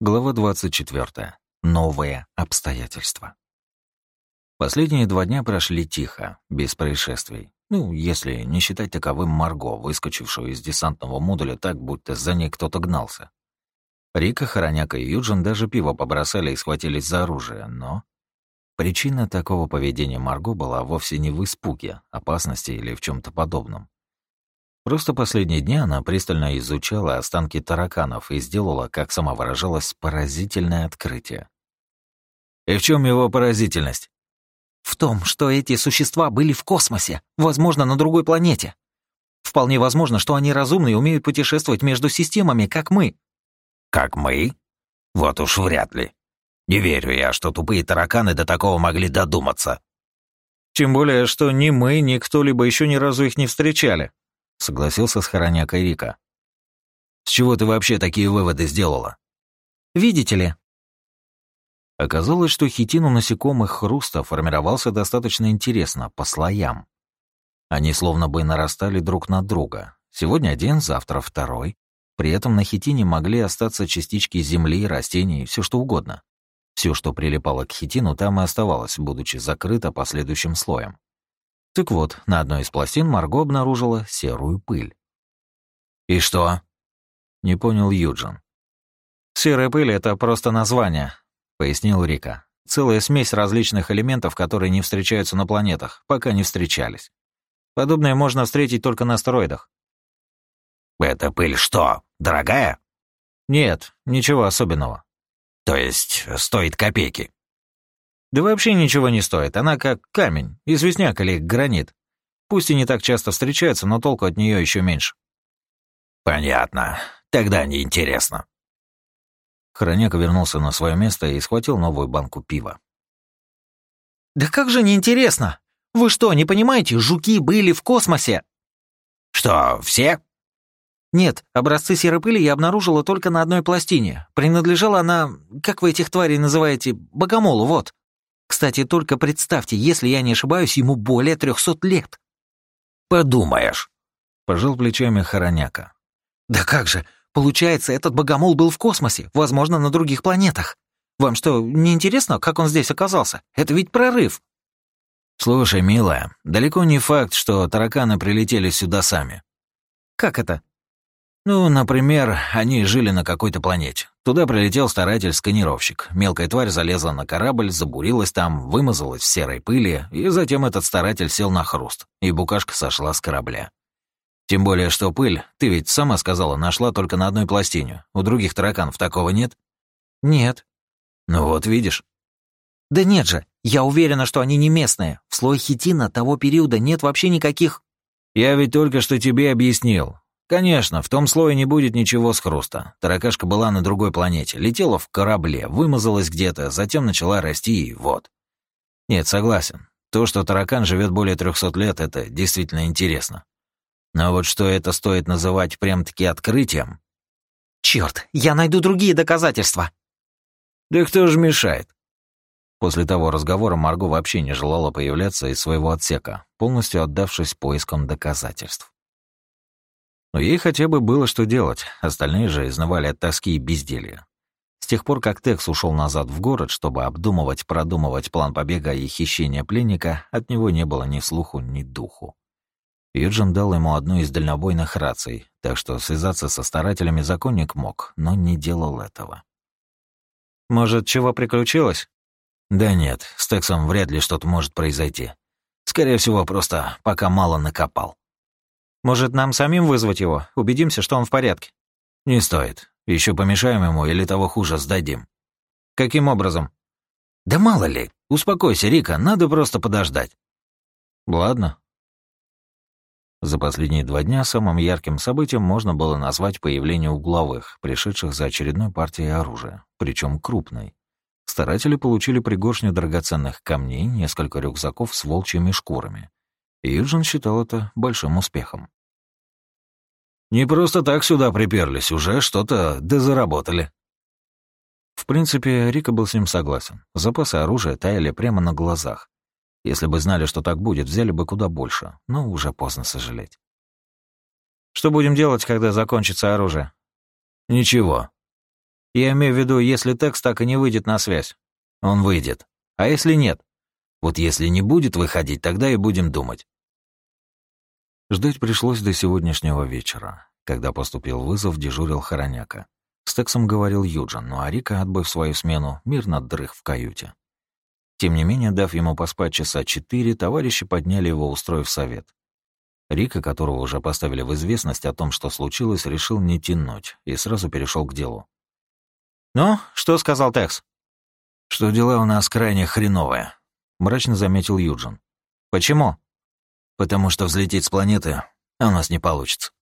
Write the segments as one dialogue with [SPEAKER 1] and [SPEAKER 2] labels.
[SPEAKER 1] Глава 24. Новые обстоятельства. Последние два дня прошли тихо, без происшествий. Ну, если не считать таковым Марго, выскочившую из десантного модуля так, будто за ней кто-то гнался. Рика, Хороняка и Юджин даже пиво побросали и схватились за оружие, но... Причина такого поведения Марго была вовсе не в испуге, опасности или в чем то подобном. Просто последние дни она пристально изучала останки тараканов и сделала, как сама выражалась, поразительное открытие. «И в чем его поразительность?»
[SPEAKER 2] «В том, что эти существа были в космосе, возможно, на другой планете. Вполне возможно, что они разумны и умеют путешествовать между системами, как мы».
[SPEAKER 3] «Как мы? Вот уж вряд ли. Не верю я, что тупые тараканы до такого могли додуматься».
[SPEAKER 1] «Тем более, что ни мы, ни кто-либо еще ни разу их не встречали», — согласился с Хоронякой Рика. «С чего ты вообще такие выводы сделала?»
[SPEAKER 2] «Видите ли...»
[SPEAKER 1] Оказалось, что хитин у насекомых хруста формировался достаточно интересно, по слоям. Они словно бы нарастали друг на друга. Сегодня один, завтра второй. При этом на хитине могли остаться частички земли, растений, все что угодно. Все, что прилипало к хитину, там и оставалось, будучи закрыто последующим слоем. Так вот, на одной из пластин Марго обнаружила серую пыль.
[SPEAKER 3] «И что?»
[SPEAKER 1] — не понял Юджин.
[SPEAKER 2] «Серая пыль — это просто название», — пояснил Рика. «Целая смесь различных элементов, которые не встречаются на планетах, пока не встречались. Подобное можно встретить только на астероидах».
[SPEAKER 3] «Эта пыль что, дорогая?»
[SPEAKER 2] «Нет, ничего особенного».
[SPEAKER 3] «То есть стоит копейки?»
[SPEAKER 2] Да вообще ничего не стоит. Она как камень, известняк или гранит. Пусть и не так часто встречается, но толку от нее еще меньше.
[SPEAKER 3] Понятно. Тогда неинтересно.
[SPEAKER 1] Хроняка вернулся на свое место и схватил новую банку пива.
[SPEAKER 2] «Да как же неинтересно! Вы что, не понимаете, жуки были в космосе!»
[SPEAKER 3] «Что, все?»
[SPEAKER 2] «Нет, образцы серой пыли я обнаружила только на одной пластине. Принадлежала она, как вы этих тварей называете, богомолу, вот». Кстати, только представьте, если я не ошибаюсь, ему более трехсот лет.
[SPEAKER 3] Подумаешь.
[SPEAKER 1] Пожал плечами Хороняка.
[SPEAKER 2] Да как же, получается, этот богомол был в космосе, возможно, на других планетах. Вам что, не интересно, как он здесь оказался? Это ведь прорыв.
[SPEAKER 1] Слушай, милая, далеко не факт, что тараканы прилетели сюда сами.
[SPEAKER 2] Как это?
[SPEAKER 1] Ну, например, они жили на какой-то планете. Туда прилетел старатель-сканировщик. Мелкая тварь залезла на корабль, забурилась там, вымазалась в серой пыли, и затем этот старатель сел на хруст, и букашка сошла с корабля. Тем более, что пыль, ты ведь сама сказала, нашла только на одной пластине. У других тараканов такого нет?
[SPEAKER 2] Нет.
[SPEAKER 1] Ну вот, видишь.
[SPEAKER 2] Да нет же, я уверена, что они не местные. В слое хитина того периода нет вообще никаких...
[SPEAKER 1] Я ведь только что тебе объяснил. Конечно, в том слое не будет ничего с хруста. Таракашка была на другой планете, летела в корабле, вымазалась где-то, затем начала расти и вот. Нет, согласен. То, что таракан живет более 300 лет, это действительно интересно. Но вот что это стоит называть прям-таки открытием?
[SPEAKER 2] Черт, я найду другие доказательства.
[SPEAKER 1] Да кто же мешает? После того разговора Марго вообще не желала появляться из своего отсека, полностью отдавшись поискам доказательств. Но ей хотя бы было что делать, остальные же изнывали от тоски и безделья. С тех пор, как Текс ушел назад в город, чтобы обдумывать, продумывать план побега и хищения пленника, от него не было ни слуху, ни духу. Юджин дал ему одну из дальнобойных раций, так что связаться со старателями законник мог, но не делал этого.
[SPEAKER 2] «Может, чего приключилось?»
[SPEAKER 1] «Да нет, с Тексом вряд ли что-то может произойти. Скорее всего, просто пока мало накопал».
[SPEAKER 2] Может, нам самим вызвать его? Убедимся, что он в порядке?»
[SPEAKER 1] «Не стоит. Еще помешаем ему или того хуже сдадим».
[SPEAKER 2] «Каким образом?»
[SPEAKER 1] «Да мало ли. Успокойся, Рика, надо просто подождать».
[SPEAKER 2] «Ладно».
[SPEAKER 1] За последние два дня самым ярким событием можно было назвать появление угловых, пришедших за очередной партией оружия, причем крупной. Старатели получили пригоршню драгоценных камней, несколько рюкзаков с волчьими шкурами, Юджин считал это большим успехом. «Не просто так сюда приперлись, уже что-то дозаработали». В принципе, Рика был с ним согласен. Запасы оружия таяли прямо на глазах. Если бы знали, что так будет, взяли бы куда больше, но уже поздно сожалеть.
[SPEAKER 2] «Что будем делать, когда закончится оружие?»
[SPEAKER 1] «Ничего. Я имею в виду, если текст так и не выйдет на связь. Он выйдет. А если нет? Вот если не будет выходить, тогда и будем думать. Ждать пришлось до сегодняшнего вечера. Когда поступил вызов, дежурил Хороняка. С Тексом говорил Юджин, ну а Рика, отбыв свою смену, мирно дрых в каюте. Тем не менее, дав ему поспать часа четыре, товарищи подняли его, устроив совет. Рика, которого уже поставили в известность о том, что случилось, решил не тянуть и сразу перешел к делу.
[SPEAKER 2] «Ну, что сказал Текс?»
[SPEAKER 3] «Что дела у нас крайне хреновые», — мрачно заметил Юджин.
[SPEAKER 2] «Почему?»
[SPEAKER 3] «Потому что взлететь с планеты у нас не получится».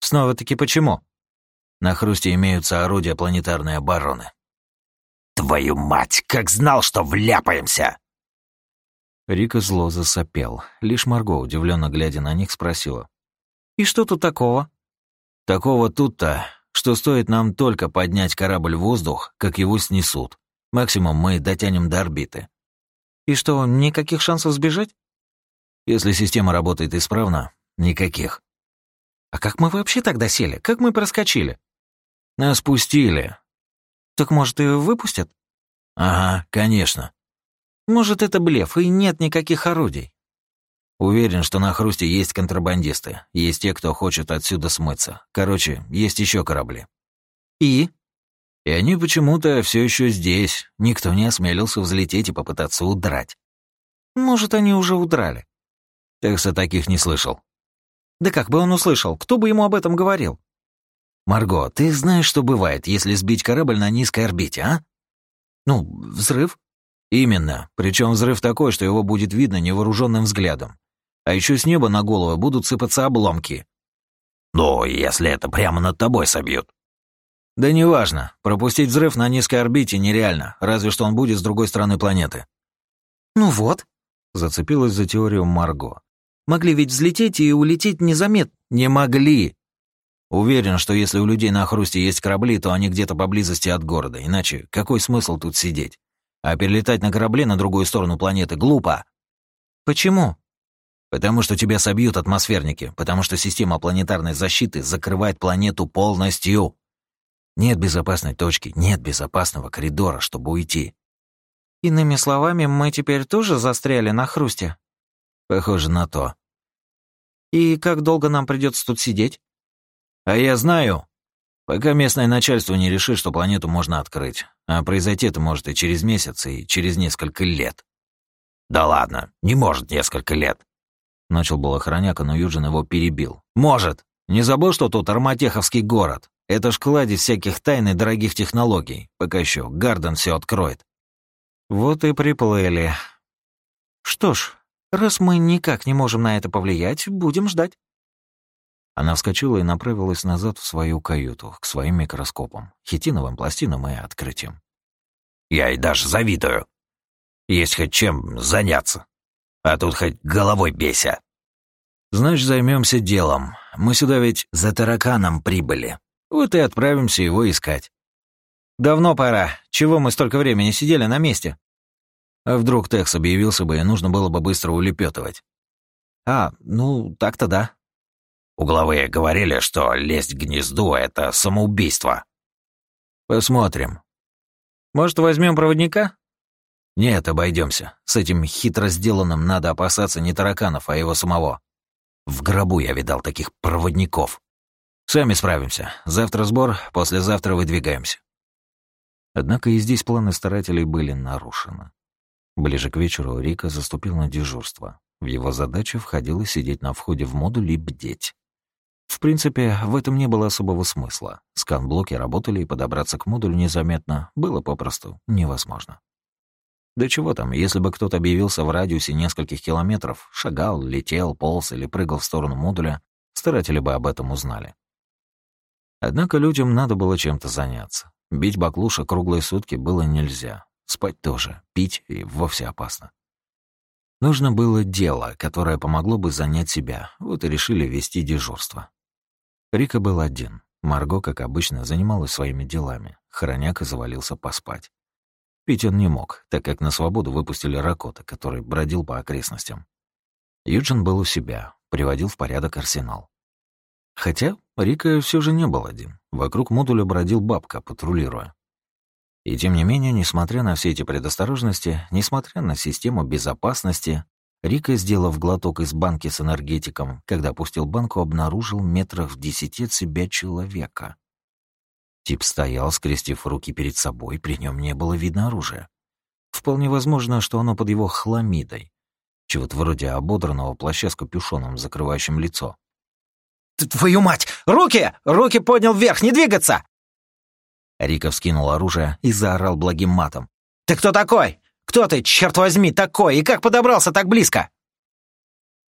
[SPEAKER 2] «Снова-таки почему?»
[SPEAKER 3] «На хрусте имеются орудия планетарной обороны». «Твою мать, как знал, что вляпаемся!»
[SPEAKER 1] Рика зло засопел. Лишь Марго, удивленно глядя на них, спросила.
[SPEAKER 2] «И что тут такого?»
[SPEAKER 3] «Такого тут-то, что стоит нам только поднять корабль в воздух, как его снесут. Максимум мы дотянем до орбиты».
[SPEAKER 2] «И что, никаких шансов сбежать?»
[SPEAKER 3] «Если система работает исправно, никаких».
[SPEAKER 2] «А как мы вообще тогда сели? Как мы проскочили?»
[SPEAKER 3] «Нас пустили».
[SPEAKER 2] «Так, может, и выпустят?»
[SPEAKER 3] «Ага, конечно».
[SPEAKER 2] Может, это блеф, и нет никаких орудий.
[SPEAKER 3] Уверен, что на хрусте есть контрабандисты. Есть те, кто хочет отсюда смыться. Короче, есть еще корабли.
[SPEAKER 2] И?
[SPEAKER 3] И они почему-то все еще здесь. Никто не осмелился взлететь и попытаться удрать.
[SPEAKER 2] Может, они уже удрали.
[SPEAKER 3] Текса таких не слышал.
[SPEAKER 2] Да как бы он услышал? Кто бы ему об этом говорил?
[SPEAKER 3] Марго, ты знаешь, что бывает, если сбить корабль на низкой орбите, а?
[SPEAKER 2] Ну, взрыв.
[SPEAKER 3] Именно. Причем взрыв такой, что его будет видно невооруженным взглядом. А еще с неба на голову будут сыпаться обломки. Ну, если это прямо над тобой собьют. Да неважно. Пропустить взрыв на низкой орбите нереально, разве что он будет с другой стороны планеты.
[SPEAKER 2] Ну вот.
[SPEAKER 1] Зацепилась за теорию Марго.
[SPEAKER 2] Могли ведь взлететь и улететь незаметно.
[SPEAKER 3] Не могли. Уверен, что если у людей на хрусте есть корабли, то они где-то поблизости от города. Иначе какой смысл тут сидеть? А перелетать на корабле на другую сторону планеты глупо.
[SPEAKER 2] Почему?
[SPEAKER 3] Потому что тебя собьют атмосферники, потому что система планетарной защиты закрывает планету полностью. Нет безопасной точки, нет безопасного коридора, чтобы уйти.
[SPEAKER 2] Иными словами, мы теперь тоже застряли на хрусте?
[SPEAKER 3] Похоже на то.
[SPEAKER 2] И как долго нам придется тут сидеть?
[SPEAKER 3] А я знаю. Пока местное начальство не решит, что планету можно открыть. А произойти это может и через месяц, и через несколько лет. Да ладно, не может несколько лет. Начал был охраняка, но Юджин его перебил. Может. Не забыл, что тут Арматеховский город? Это ж кладезь всяких тайн и дорогих технологий. Пока еще Гарден все откроет.
[SPEAKER 2] Вот и приплыли. Что ж, раз мы никак не можем на это повлиять, будем ждать.
[SPEAKER 1] Она вскочила и направилась назад в свою каюту, к своим микроскопам, хитиновым пластинам и открытиям.
[SPEAKER 3] «Я и даже завидую. Есть хоть чем заняться. А тут хоть головой бейся. Значит, займемся делом. Мы сюда ведь за тараканом прибыли. Вот и отправимся его искать».
[SPEAKER 2] «Давно пора. Чего мы столько времени сидели на месте?»
[SPEAKER 3] А вдруг Текс объявился бы, и нужно было бы быстро улепетывать.
[SPEAKER 2] «А, ну, так-то да»,
[SPEAKER 3] Угловые говорили, что лезть к гнезду — это самоубийство. Посмотрим.
[SPEAKER 2] Может, возьмем проводника?
[SPEAKER 3] Нет, обойдемся. С этим хитро сделанным надо опасаться не тараканов, а его самого. В гробу я видал таких проводников. Сами справимся. Завтра сбор, послезавтра выдвигаемся.
[SPEAKER 1] Однако и здесь планы старателей были нарушены. Ближе к вечеру Рика заступил на дежурство. В его задачу входило сидеть на входе в модуль и бдеть. В принципе, в этом не было особого смысла. Скан-блоки работали, и подобраться к модулю незаметно было попросту невозможно. Да чего там, если бы кто-то объявился в радиусе нескольких километров, шагал, летел, полз или прыгал в сторону модуля, старатели бы об этом узнали. Однако людям надо было чем-то заняться. Бить баклуша круглые сутки было нельзя. Спать тоже, пить и вовсе опасно. Нужно было дело, которое помогло бы занять себя, вот и решили вести дежурство. Рика был один. Марго, как обычно, занималась своими делами. Хороняк завалился поспать. Пить он не мог, так как на свободу выпустили Ракота, который бродил по окрестностям. Юджин был у себя, приводил в порядок арсенал. Хотя Рика все же не был один. Вокруг модуля бродил бабка, патрулируя. И тем не менее, несмотря на все эти предосторожности, несмотря на систему безопасности, Рика, сделав глоток из банки с энергетиком, когда опустил банку, обнаружил метрах в десяти от себя человека. Тип стоял, скрестив руки перед собой, при нем не было видно оружия. Вполне возможно, что оно под его хламидой, чего-то вроде ободранного плаща с капюшоном, закрывающим лицо.
[SPEAKER 2] «Твою мать! Руки! Руки поднял вверх! Не двигаться!»
[SPEAKER 1] Рика вскинул оружие и заорал благим матом.
[SPEAKER 2] «Ты кто такой? Кто ты, черт возьми, такой? И как подобрался так близко?»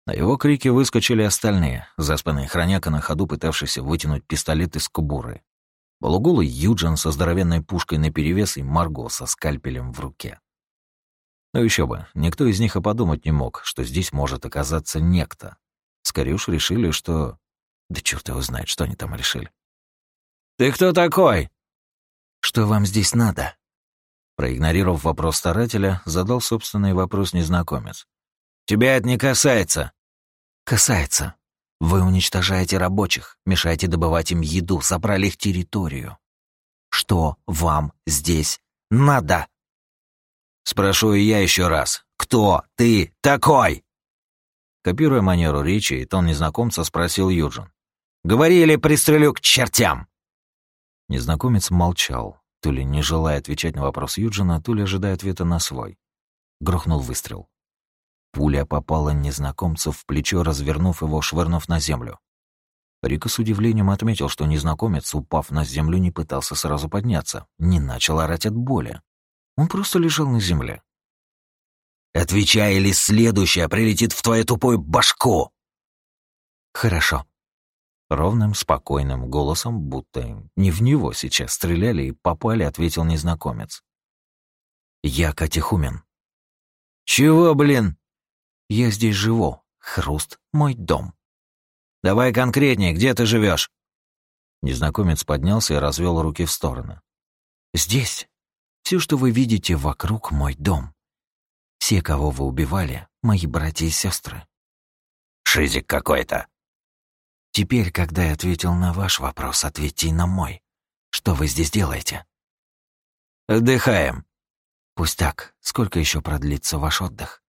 [SPEAKER 1] На его крики выскочили остальные, заспанный хроняка на ходу, пытавшийся вытянуть пистолет из кубуры. Полуголый Юджин со здоровенной пушкой наперевес и Марго со скальпелем в руке. Но еще бы, никто из них и подумать не мог, что здесь может оказаться некто. Скорее уж решили, что... Да черт его знает, что они там решили.
[SPEAKER 2] «Ты кто такой?»
[SPEAKER 1] «Что вам здесь надо?» Проигнорировав вопрос старателя, задал собственный вопрос незнакомец.
[SPEAKER 2] «Тебя это не касается».
[SPEAKER 1] «Касается. Вы уничтожаете рабочих, мешаете добывать им еду, собрали их территорию. Что вам здесь надо?»
[SPEAKER 2] «Спрошу и я еще раз. Кто ты такой?»
[SPEAKER 1] Копируя манеру речи тон незнакомца, спросил Юджин.
[SPEAKER 2] «Говори или пристрелю к чертям!»
[SPEAKER 1] Незнакомец молчал, то ли не желая отвечать на вопрос Юджина, то ли ожидая ответа на свой. Грохнул выстрел. Пуля попала незнакомцу в плечо, развернув его, швырнув на землю. Рика с удивлением отметил, что незнакомец, упав на землю, не пытался сразу подняться, не начал орать от боли. Он просто лежал на земле.
[SPEAKER 2] «Отвечай, или следующая прилетит в твою тупую башку!»
[SPEAKER 1] «Хорошо», Ровным, спокойным голосом, будто не в него сейчас стреляли и попали, ответил незнакомец. «Я Катихумен».
[SPEAKER 2] «Чего, блин?»
[SPEAKER 1] «Я здесь живу. Хруст — мой дом».
[SPEAKER 2] «Давай конкретнее, где ты живешь?
[SPEAKER 1] Незнакомец поднялся и развел руки в стороны. «Здесь. Все, что вы видите вокруг, мой дом. Все, кого вы убивали, мои братья и сестры.
[SPEAKER 2] «Шизик какой-то»,
[SPEAKER 1] Теперь, когда я ответил на ваш вопрос, ответьте и на мой. Что вы здесь делаете?
[SPEAKER 2] Отдыхаем.
[SPEAKER 1] Пусть так. Сколько еще продлится ваш отдых?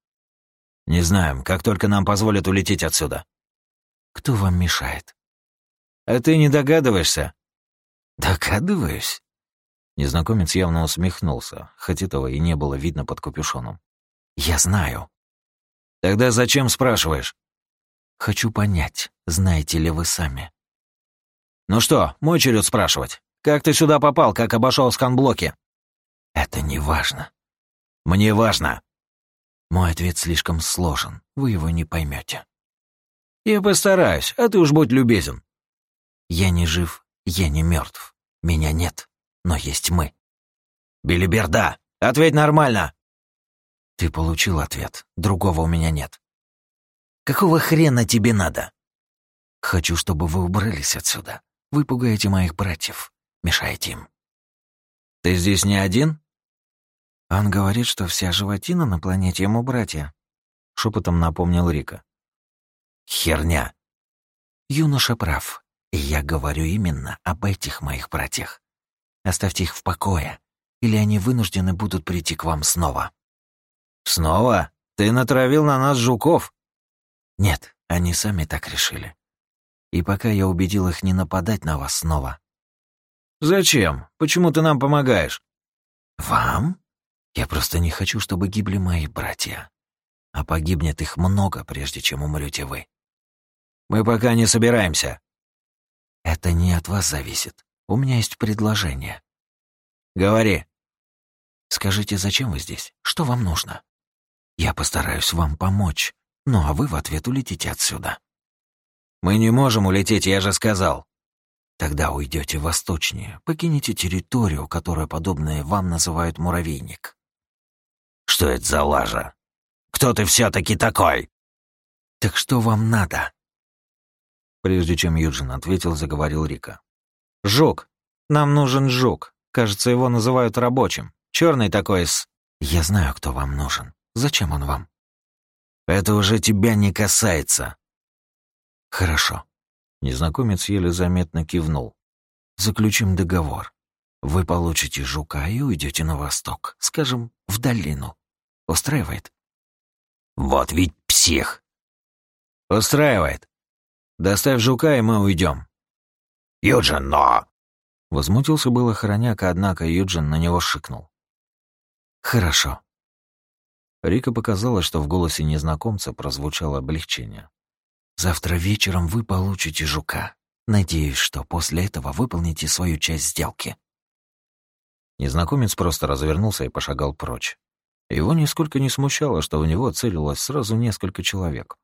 [SPEAKER 2] Не знаем, как только нам позволят улететь отсюда.
[SPEAKER 1] Кто вам мешает?
[SPEAKER 2] А ты не догадываешься?
[SPEAKER 1] Догадываюсь. Незнакомец явно усмехнулся, хоть этого и не было видно под капюшоном. Я знаю.
[SPEAKER 2] Тогда зачем спрашиваешь?
[SPEAKER 1] Хочу понять, знаете ли вы сами.
[SPEAKER 2] Ну что, мой черед спрашивать. Как ты сюда попал, как обошел сканблоки?
[SPEAKER 1] Это не важно.
[SPEAKER 2] Мне важно.
[SPEAKER 1] Мой ответ слишком сложен, вы его не поймете.
[SPEAKER 2] Я постараюсь, а ты уж будь любезен.
[SPEAKER 1] Я не жив, я не мертв. Меня нет, но есть мы.
[SPEAKER 2] Билиберда, ответь нормально.
[SPEAKER 1] Ты получил ответ, другого у меня нет.
[SPEAKER 2] Какого хрена тебе надо?
[SPEAKER 1] Хочу, чтобы вы убрались отсюда. Вы пугаете моих братьев, мешаете им.
[SPEAKER 2] Ты здесь не один?
[SPEAKER 1] Он говорит, что вся животина на планете ему братья. Шепотом напомнил Рика.
[SPEAKER 2] Херня.
[SPEAKER 1] Юноша прав. И я говорю именно об этих моих братьях. Оставьте их в покое, или они вынуждены будут прийти к вам снова.
[SPEAKER 2] Снова? Ты натравил на нас жуков?
[SPEAKER 1] Нет, они сами так решили. И пока я убедил их не нападать на вас снова.
[SPEAKER 2] Зачем? Почему ты нам помогаешь?
[SPEAKER 1] Вам? Я просто не хочу, чтобы гибли мои братья. А погибнет их много, прежде чем умрете вы.
[SPEAKER 2] Мы пока не собираемся.
[SPEAKER 1] Это не от вас зависит. У меня есть предложение.
[SPEAKER 2] Говори.
[SPEAKER 1] Скажите, зачем вы здесь? Что вам нужно? Я постараюсь вам помочь, ну а вы в ответ улетите отсюда.
[SPEAKER 2] Мы не можем улететь, я же сказал.
[SPEAKER 1] Тогда уйдете восточнее, покинете территорию, которую подобные вам называют муравейник.
[SPEAKER 2] Что это за лажа? Кто ты все-таки такой?
[SPEAKER 1] Так что вам надо? Прежде чем Юджин ответил, заговорил Рика.
[SPEAKER 2] Жук. Нам нужен жук. Кажется, его называют рабочим. Черный такой с...
[SPEAKER 1] Я знаю, кто вам нужен. Зачем он вам?
[SPEAKER 2] Это уже тебя не касается.
[SPEAKER 1] Хорошо. Незнакомец еле заметно кивнул. «Заключим договор. Вы получите жука и уйдете на восток, скажем, в долину. Устраивает?»
[SPEAKER 3] «Вот ведь псих!»
[SPEAKER 1] «Устраивает. Доставь жука, и мы уйдем.
[SPEAKER 3] «Юджин, но...»
[SPEAKER 1] Возмутился было хороняка, однако Юджин на него шикнул. «Хорошо». Рика показала, что в голосе незнакомца прозвучало облегчение. «Завтра вечером вы получите жука. Надеюсь, что после этого выполните свою часть сделки». Незнакомец просто развернулся и пошагал прочь. Его нисколько не смущало, что в него целилось сразу несколько человек.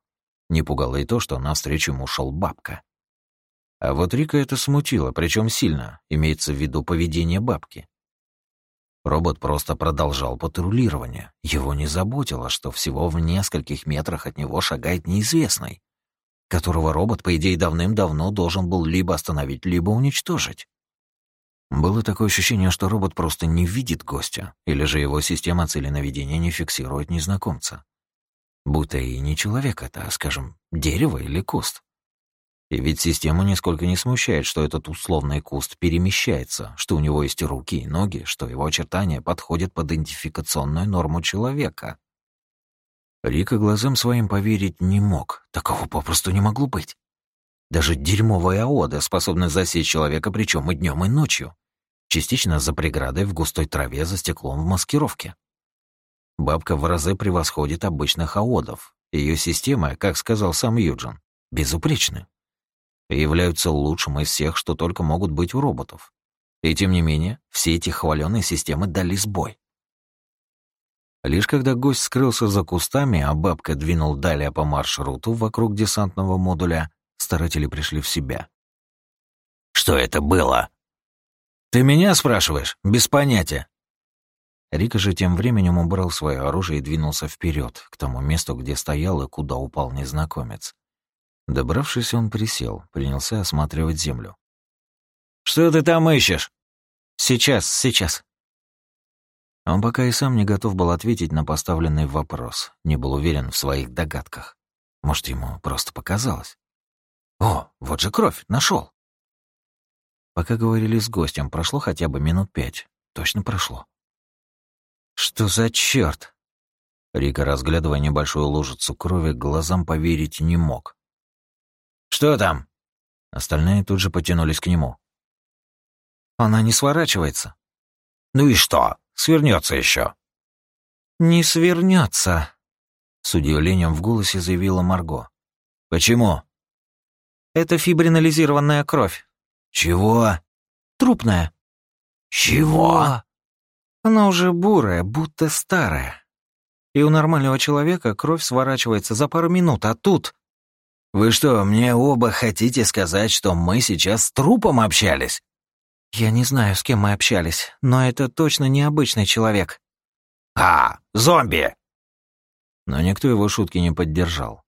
[SPEAKER 1] Не пугало и то, что навстречу ему шел бабка. А вот Рика это смутило, причем сильно, имеется в виду поведение бабки. Робот просто продолжал патрулирование. Его не заботило, что всего в нескольких метрах от него шагает неизвестный, которого робот, по идее, давным-давно должен был либо остановить, либо уничтожить. Было такое ощущение, что робот просто не видит гостя, или же его система целенаведения не фиксирует незнакомца. Будто и не человек это, а, скажем, дерево или куст. И ведь систему нисколько не смущает, что этот условный куст перемещается, что у него есть руки и ноги, что его очертания подходят под идентификационную норму человека. Рика глазам своим поверить не мог. Такого попросту не могло быть. Даже дерьмовая ода способна засечь человека, причем и днем, и ночью. Частично за преградой в густой траве за стеклом в маскировке. Бабка в разы превосходит обычных аодов. Ее система, как сказал сам Юджин, безупречны и являются лучшим из всех, что только могут быть у роботов. И тем не менее, все эти хваленые системы дали сбой. Лишь когда гость скрылся за кустами, а бабка двинул далее по маршруту вокруг десантного модуля, старатели пришли в себя.
[SPEAKER 3] «Что это было?»
[SPEAKER 1] «Ты меня спрашиваешь? Без понятия». Рика же тем временем убрал свое оружие и двинулся вперед, к тому месту, где стоял и куда упал незнакомец. Добравшись, он присел, принялся осматривать землю. «Что ты там ищешь?» «Сейчас, сейчас». Он пока и сам не готов был ответить на поставленный вопрос, не был уверен в своих догадках. Может, ему просто показалось. «О, вот же кровь, нашел. Пока говорили с гостем, прошло хотя бы минут пять. Точно прошло. «Что за черт? Рика, разглядывая небольшую лужицу крови, глазам поверить не мог. «Что там?» Остальные тут же потянулись к нему. «Она не сворачивается».
[SPEAKER 3] «Ну и что? Свернется еще.
[SPEAKER 2] «Не свернется», —
[SPEAKER 1] с удивлением в голосе заявила Марго. «Почему?»
[SPEAKER 2] «Это фибринализированная кровь».
[SPEAKER 1] «Чего?»
[SPEAKER 2] «Трупная».
[SPEAKER 3] «Чего?»
[SPEAKER 2] «Она уже бурая, будто старая. И у нормального человека кровь сворачивается за пару минут, а тут...»
[SPEAKER 1] «Вы что, мне оба хотите сказать, что мы сейчас с трупом общались?»
[SPEAKER 2] «Я не знаю, с кем мы общались, но это точно необычный человек».
[SPEAKER 3] «А, зомби!»
[SPEAKER 1] Но никто его шутки не поддержал.